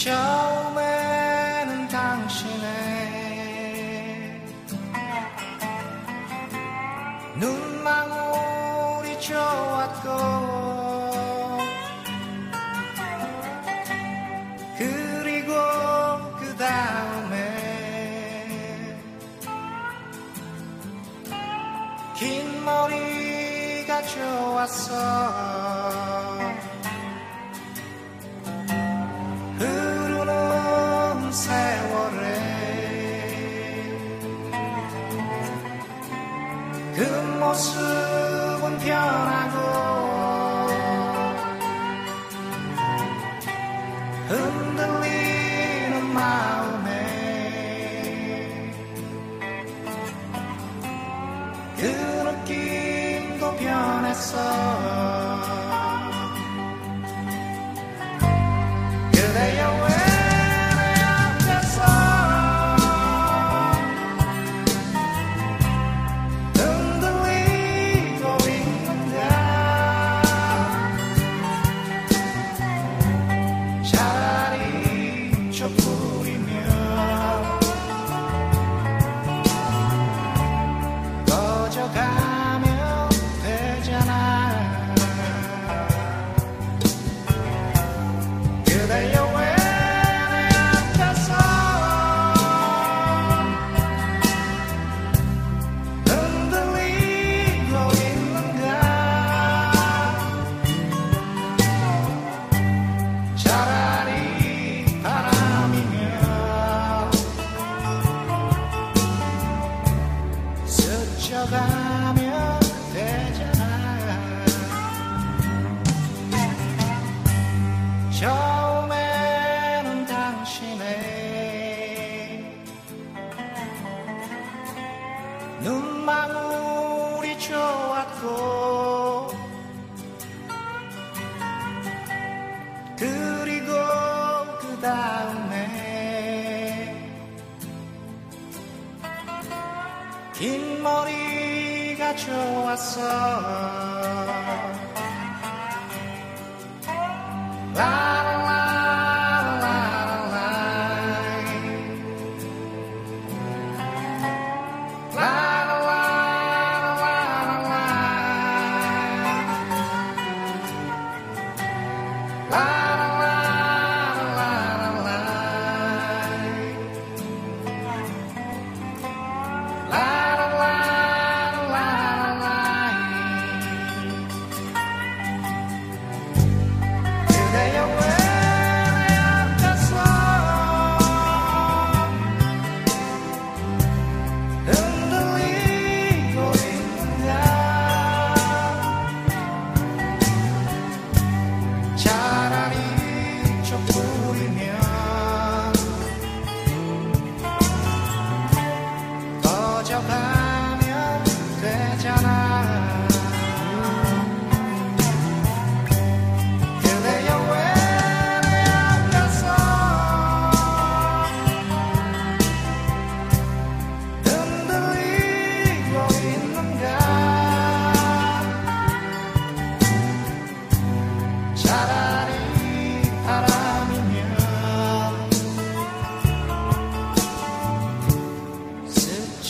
처음에는 당신의 눈망울이 좋았고 그리고 그 다음에 긴 머리가 좋았어 그 모습은 변하고 흔들리는 마음에 그 느낌도 변했어 people. 스쳐가면 되잖아. 처음에는 당신의 눈망울이 좋았고 그리고 그 다음 긴 머리가 좋았어 yeah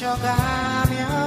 스쳐가면